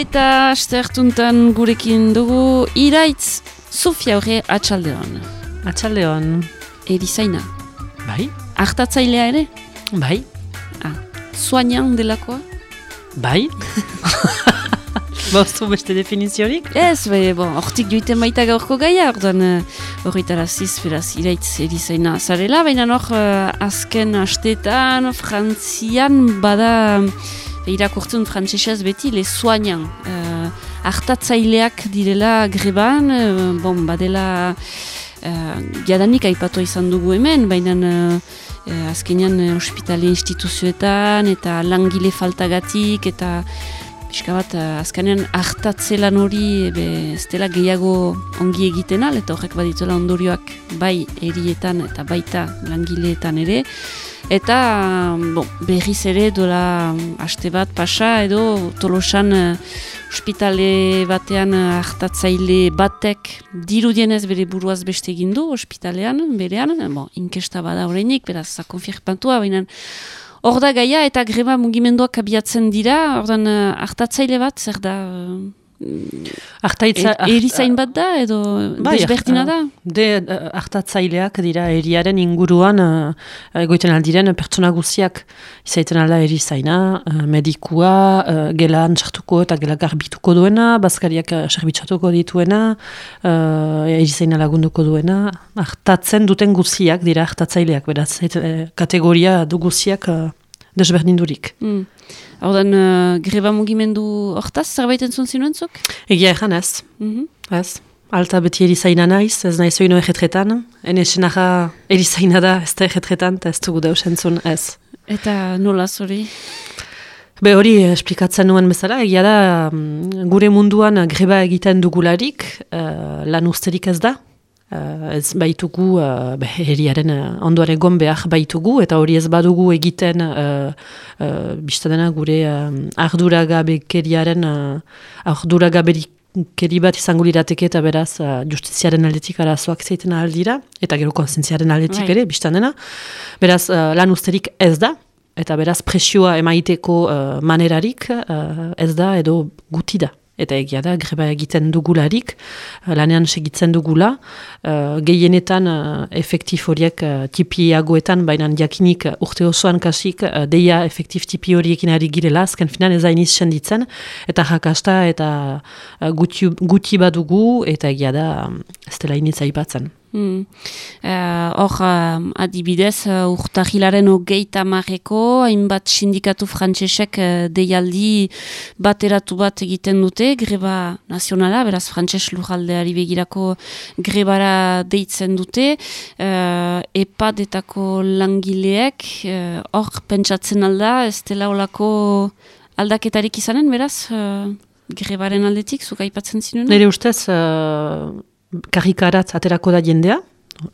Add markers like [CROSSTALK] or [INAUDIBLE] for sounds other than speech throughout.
Eta astertuntan gurekin dugu iraitz Sofia horre atxaldeon. Atxaldeon. Erizaina. Bai, Artatzailea ere? bai, Ah. Soignan delakoa? bai. [LAUGHS] Bauzu beste definiziorik? Ez, be, bon, hortik joiten baita gaurko gaia, ordan uh, horretaraziz, beraz, iraitz erizaina zarela, baina hor, uh, azken astetan, frantzian, bada, irakurtzen frantsesez beti, le soignan. Uh, hartatzaileak direla greban, uh, bon, badela, uh, jadanik aipatu izan dugu hemen, baina uh, uh, azkenean uh, ospitale instituzioetan, eta langile faltagatik, eta pixka bat, eh, azkenean hartatzelan hori be, ez dela gehiago ongi egiten al, eta horrek badituela ondorioak bai erietan eta baita langileetan ere. Eta bon, berriz ere dola aste bat pasa edo tolosan eh, ospitale batean eh, hartatzaile batek dirudienez bere buruaz beste egin du ospitalean, berean, bon, inkesta bada horreinik, beraz, konfirpantua, baina Hor da gaia eta greba mugimenduak abiatzen dira, ordan uh, hartatzaile bat, zer da, Artaitza... e, erizain bat da, edo Bai, desbertina da? De eh, hartatzaileak dira eriaren inguruan uh, egoiten aldiren pertsona guziak izaiten alda erizaina, uh, medikua, uh, gelan txartuko eta gela garbituko duena, bazkariak serbitxatuko dituena, uh, erizaina lagunduko duena, hartatzen duten guziak dira hartatzaileak, beraz, eh, kategoria du guziak uh, desberdindurik. Mm. Ordan uh, greba mugimendu hortaz, zerbait entzun zinuentzuk? Egia egan ez, Mm ez. Alta beti erizaina naiz, ez naiz oino egetretan. Ene senaja erizaina da, ez da egetretan, eta ez dugu deus entzun, ez. Eta nola zori? Be hori eh, esplikatzen nuen bezala, egia da mm, gure munduan greba egiten dugularik, uh, lan usterik ez da. Uh, ez baitugu, uh, be, heriaren uh, ondoan egon behar baitugu, eta hori ez badugu egiten uh, uh, biztadena gure uh, arduragabekeriaren uh, arduragaberik keri bat izango lirateke eta beraz uh, justiziaren aldetik arazoak zeiten aldira, eta gero konsientziaren aldetik Bai. ere, biztan dena. Beraz, uh, lan usterik ez da, eta beraz presioa emaiteko uh, manerarik uh, ez da edo guti da. Eta egia da, greba egiten dugularik, uh, lanean segitzen dugula, uh, gehienetan uh, efektif horiek uh, tipiagoetan, baina jakinik urte osoan kasik, uh, deia efektif tipi horiekin ari girela, azken finan ez ainiz senditzen, eta jakasta eta uh, guti, guti badugu, eta egia da, um, ez dela iniz aipatzen. Hmm. Eh, uh, adibidez, uh, urtahilaren hogeita marreko, hainbat sindikatu frantsesek uh, deialdi bateratu bat egiten dute, greba nazionala, beraz frantses lujaldeari begirako grebara deitzen dute, uh, epadetako langileek, uh, hor pentsatzen alda, ez dela olako aldaketarik izanen, beraz, uh, grebaren aldetik, zuk aipatzen zinuen? Nire ustez, uh, karrikarat aterako da jendea,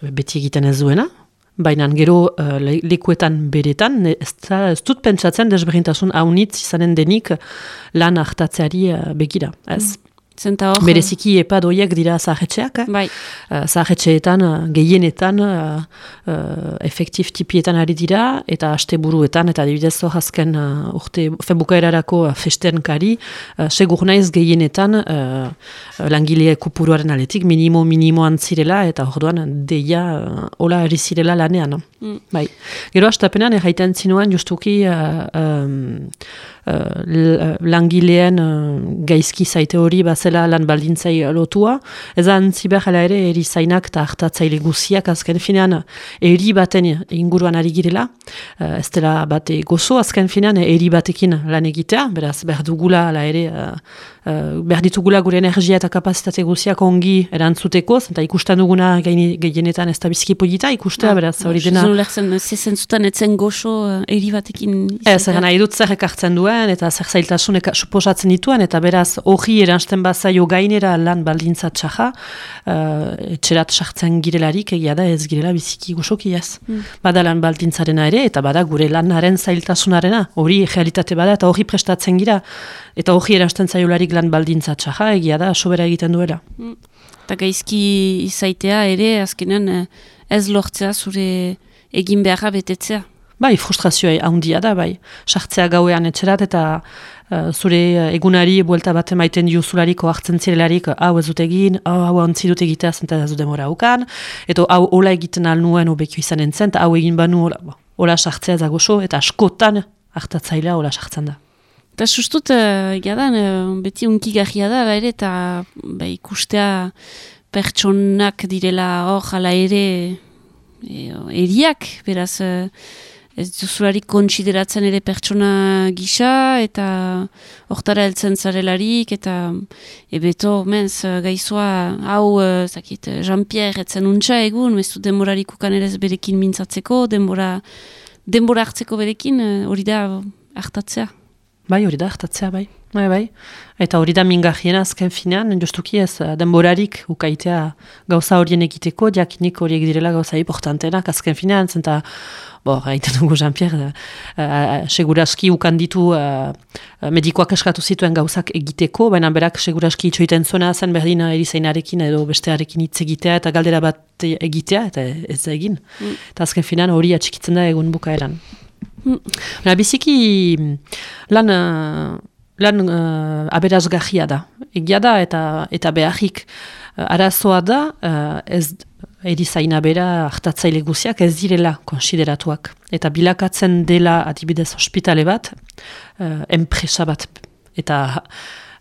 beti egiten ez duena, baina gero uh, le- lekuetan beretan, ez, da, ez dut pentsatzen desberdintasun haunitz izanen denik lan hartatzeari uh, begira. Ez. Zenta hor, Bereziki epadoiek dira zahetxeak, eh? bai, uh, zahetxeetan, uh, gehienetan, uh, uh, efektif tipietan ari dira, eta asteburuetan eta adibidez hor azken uh, urte febukaerarako uh, festenkari, uh, segur naiz gehienetan uh, langile kupuruaren aletik, minimo minimoan zirela, eta orduan deia uh, hola ari zirela lanean. Mm. Bai. Gero astapenean erraiten zinuen justuki uh, um, uh, langileen uh, gaizki zaite hori bazela lan baldintzai lotua. Ez antzi behar hala ere erizainak eta hartatzaile guziak azken finean eri baten inguruan ari girela. Uh, ez dela bate gozo azken finean eri batekin lan egitea, beraz behar dugula hala ere uh, uh, behar ditugula gure energia eta kapazitate guziak ongi erantzuteko, eta ikusten duguna gehienetan ez da bizki polita ikustea, beraz hori dena... Zulerzen, zezen zuten etzen goxo uh, eri batekin Ez, egan nahi dut zer ekartzen duen, eta zer zailtasun suposatzen dituen, eta beraz, hori eransten bazaio gainera lan baldintza txaja, uh, etxerat sartzen girelarik, egia da ez girela biziki goxoki ez. Bada lan baldintzarena ere, eta bada gure lanaren zailtasunarena, hori realitate bada, eta hori prestatzen gira, eta hori eransten zaiolarik lan baldintza txaja, egia da, sobera egiten duela. Eta gaizki izaitea ere, azkenean eh, ez lortzea zure egin beharra betetzea. Bai, frustrazioa handia da, bai. Sartzea gauean etxerat eta uh, zure uh, egunari buelta bat emaiten dio zulariko hartzen zirelarik hau ez dut egin, hau hau dut egitea zenta ez dut demora haukan, eta hau hola egiten alnuen obekio izan entzen, eta hau egin banu hola, hola sartzea zagoso, eta askotan hartatzailea hola sartzen da. Eta sustut, uh, jadan, uh, beti unki da, ere, eta ba, ikustea pertsonak direla hor, jala ere, e, eriak, beraz, ez duzularik kontsideratzen ere pertsona gisa, eta hortara heltzen zarelarik, eta ebeto, menz, gaizoa, hau, zakit, Jean-Pierre, etzen untxa egun, ez du denborarik ukan ere berekin mintzatzeko, denbora, denbora hartzeko berekin, hori da hartatzea. Bai, hori da hartatzea, bai. Bai, bai. Eta hori da mingarriena azken finean, justuki ez denborarik ukaitea gauza horien egiteko, diakinik horiek direla gauza importantenak azken finean, zenta bo, haiten dugu Jean-Pierre, uh, seguraski ukanditu uh, medikoak eskatu zituen gauzak egiteko, baina berak seguraski itxoiten zona zen berdin erizainarekin edo bestearekin hitz egitea eta galdera bat egitea, eta ez da egin. Mm. Eta azken finean hori atxikitzen da egun bukaeran. Mm. Baina biziki lan... Lan uh, aberazgahia da. Egia da eta eta beharrik arazoa da uh, ez erizaina bera hartatzaile guziak ez direla konsideratuak. Eta bilakatzen dela adibidez ospitale bat, uh, enpresa bat. Eta,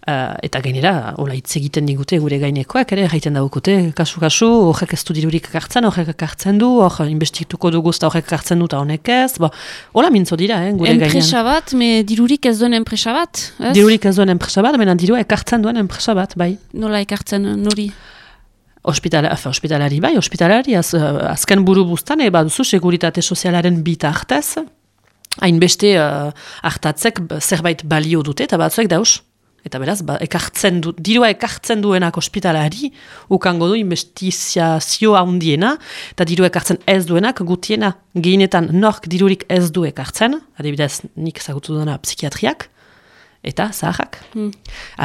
uh, eta gainera, hola hitz egiten digute gure gainekoak, ere, jaiten daukote, kasu-kasu, horrek ez du dirurik akartzen, horrek akartzen du, hor investituko dugu eta horrek akartzen dut honek ez, bo, hola mintzo dira, eh, gure gainean. Enpresa bat, me dirurik ez duen enpresa bat? Ez? Dirurik ez duen enpresa bat, mena diru ekartzen duen enpresa bat, bai. Nola ekartzen, nori? Ospitala, afa, ospitalari bai, ospitalari az, azken buru buztan, eba duzu seguritate sozialaren bita hartaz, hainbeste uh, hartatzek zerbait balio dute, eta batzuek dauz. Eta beraz, ba, ekartzen du, dirua ekartzen duenak ospitalari, ukango du investizazioa handiena, eta dirua ekartzen ez duenak gutiena. Gehienetan nork dirurik ez du ekartzen, adibidez nik zagutu duena psikiatriak, eta zaharrak. Hmm.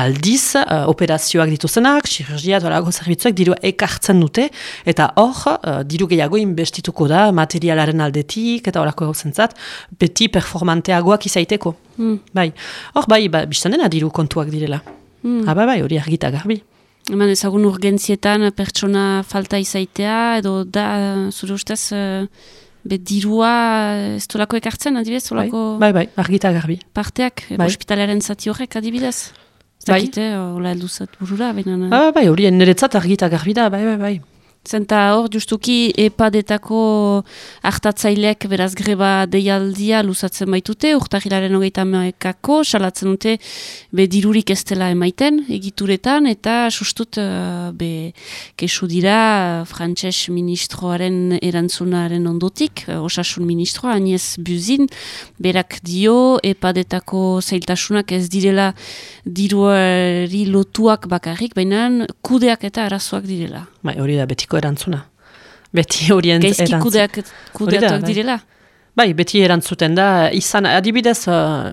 Aldiz, uh, operazioak dituzenak, chirurgia, dolago zerbitzuak, diru ekartzen dute, eta hor, uh, diru gehiago inbestituko da, materialaren aldetik, eta horako zentzat, beti performanteagoak izaiteko. Hmm. Bai, hor bai, ba, biztan dena diru kontuak direla. Hmm. Aba bai, hori argita garbi. Eman ezagun urgentzietan pertsona falta izaitea, edo da, zure ustez, uh, Be dirua ez tolako ekartzen, adibidez? Bai, bai, bai, argita garbi. Parteak, bai. ospitalaren zati horrek, adibidez? Zakite, bai. hola elduzat burura, baina... Bai, bai, hori, niretzat argita garbi da, bai, bai, bai. Zenta hor, justuki, epadetako hartatzaileak beraz greba deialdia luzatzen baitute, urtahilaren hogeita meekako, salatzen dute, be dirurik ez dela emaiten, egituretan, eta sustut, uh, be, kesu dira, frantses ministroaren erantzunaren ondotik, uh, osasun ministroa, aniez buzin, berak dio, epadetako zailtasunak ez direla diruari lotuak bakarrik, baina kudeak eta arazoak direla. Bai, hori da betiko erantzuna. Beti horien. Gaizki kudeak, bai. direla? Bai, beti erantzuten da. Izan, adibidez, uh,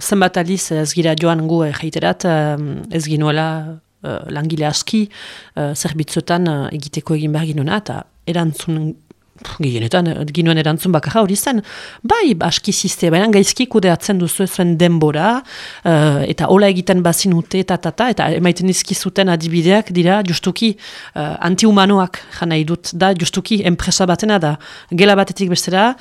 zenbat aliz ez gira joan gu egiterat, uh, ez ginuela uh, langile aski, uh, zerbitzuetan uh, egiteko egin behar ginuna, eta erantzun Gienetan, ginuen erantzun bakarra hori zen, bai, aski ziste, baina gaizki kudeatzen duzu zuen denbora, uh, eta hola egiten bazin ute, eta, eta, eta emaiten izkizuten adibideak dira, justuki uh, antihumanoak jana idut, da justuki enpresa batena da. Gela batetik bestera,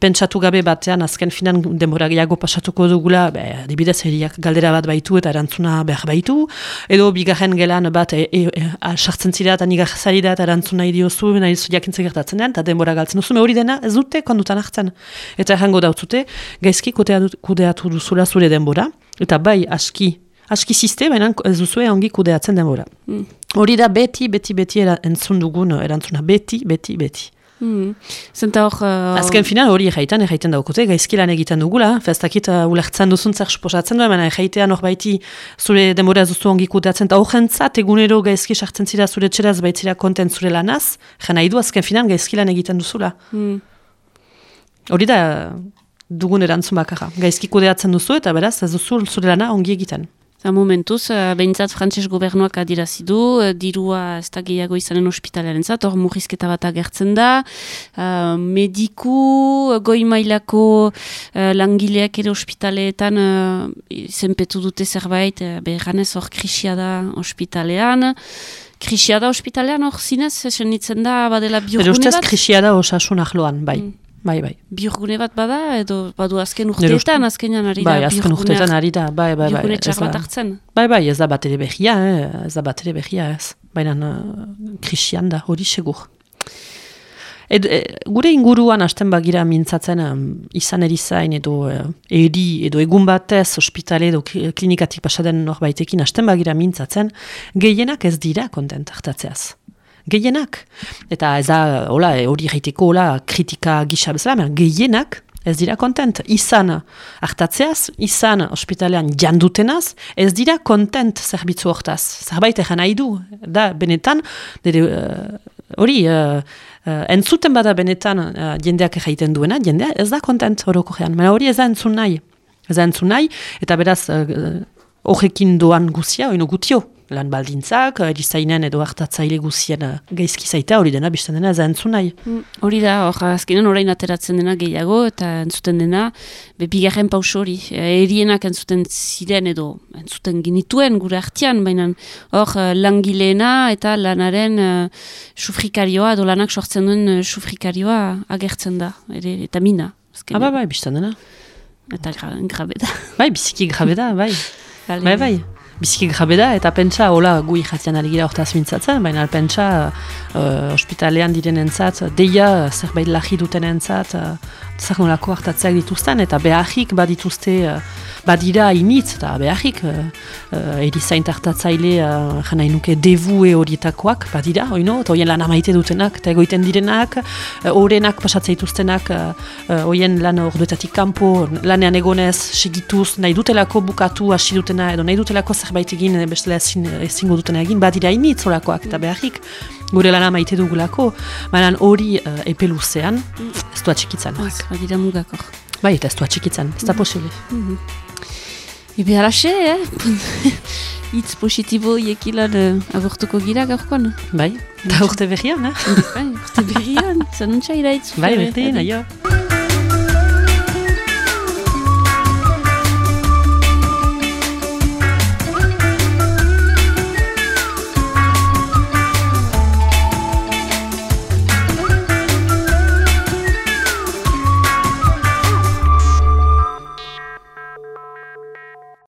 pentsatu gabe batean, azken finan denbora gehiago pasatuko dugula, be, adibidez heriak galdera bat baitu eta erantzuna behar baitu, edo bigarren gelan bat, e, e, e, sartzen zira eta nigar zari da, eta erantzuna idiozu, nahi zu jakintzen gertatzen den, eta denbora denbora galtzen duzu, hori dena ez dute kondutan hartzen. Eta errango dautzute, gaizki kudeatu duzula zure denbora, eta bai aski, aski ziste, baina ez duzue ongi kudeatzen denbora. Mm. Hori da beti, beti, beti entzun dugun erantzuna, beti, beti, beti. Mm. Zenta hor... Uh... Azken final hori egiten, egiten daukote, gaizkilan egiten dugula, festakit uh, ulertzen duzun zer suposatzen duen, baina egitean hor baiti zure demora zuzu ongi kudeatzen, eta horrentzat egunero gaizki sartzen zira zure txeraz baitzira konten zure lanaz, jena idu azken final gaizkilan egiten duzula. Mm. Hori da dugun erantzun bakarra. Gaizki kudeatzen duzu eta beraz ez duzu zure lana ongi egiten. Da momentuz, uh, behintzat frantses gobernuak adirazidu, uh, dirua ez da gehiago izanen ospitalearen zat, hor murrizketa bat agertzen da, uh, mediku, goi mailako uh, langileak ere ospitaleetan uh, zenpetu dute zerbait, uh, behanez hor krisia da ospitalean, Krisia da ospitalean hor zinez, esen da badela biurgune bat? Ero ustez krisia da osasun ahloan, bai. Mm. Bai, bai. Biurgune bat bada, edo badu azken urteetan, azkenean ari da. Bai, azken urteetan ari da, bai, bai, bai. Biurgune txar bat hartzen. Bai, bai, ez da bat ere behia, eh? ez da bat ere behia, ez. Baina uh, krisian da, hori segur. Ed, e, gure inguruan hasten bagira mintzatzen um, izan erizain edo uh, eri edo egun batez ospitale edo klinikatik pasaden norbaitekin hasten bagira mintzatzen, gehienak ez dira kontent hartatzeaz gehienak. Eta ez da, hola, hori gaiteko, hola, kritika gisa bezala, gehienak, ez dira kontent. Izan hartatzeaz, izan ospitalean jandutenaz, ez dira kontent zerbitzu hortaz. Zerbait egin nahi du, da, benetan, dere, uh, hori, uh, uh, entzuten bada benetan uh, jendeak egiten duena, jendea ez da kontent horoko gean. hori ez da entzun nahi. Ez da entzun nahi, eta beraz, horrekin doan guzia, oino gutio, lan baldintzak, erizainen edo hartatzaile guzien uh, gaizki zaita hori dena, bizten dena, ez entzun nahi. Mm, hori da, hor, azkenan orain ateratzen dena gehiago, eta entzuten dena, be bigarren paus hori, erienak entzuten ziren edo, entzuten ginituen gure hartian, baina hor, langileena eta lanaren uh, sufrikarioa, edo lanak sortzen duen uh, sufrikarioa agertzen da, ere, eta mina. Ah, bai, bai, bizten dena. Eta gra, grabe da. Bai, biziki grabe da, bai. [LAUGHS] bai, bai biziki grabe da, eta pentsa, hola, gui jatian ari gira hortaz mintzatzen, baina pentsa, uh, ospitalean diren entzat, deia, zerbait lahi duten entzat, uh, zer nolako hartatzeak dituzten, eta beharrik badituzte, uh, badira initz, eta beharrik, uh, uh, erizain tartatzaile, uh, jena inuke devue horietakoak, badira, oino, eta hoien lan amaite dutenak, eta egoiten direnak, uh, dituztenak, hoien uh, lan orduetatik kanpo, lanean egonez, segituz, nahi dutelako bukatu, hasi dutena, edo nahi dutelako zerbait egin, bestela ezingo dutena egin, badira initz horakoak, eta beharrik, gure lana maite dugulako, baina hori uh, epe luzean, ez du atxikitzen. Badira mugakor. Bai, eta ez du atxikitzen, ez da mm posible. Mm -hmm. Ibe halaxe, eh? [LAUGHS] Itz positibo iekilan uh, agurtuko gira gaurkoan. Bai, eta urte berrian, eh? Bai, urte berrian, [LAUGHS] zanuntza iraitz. Bai, berte, nahi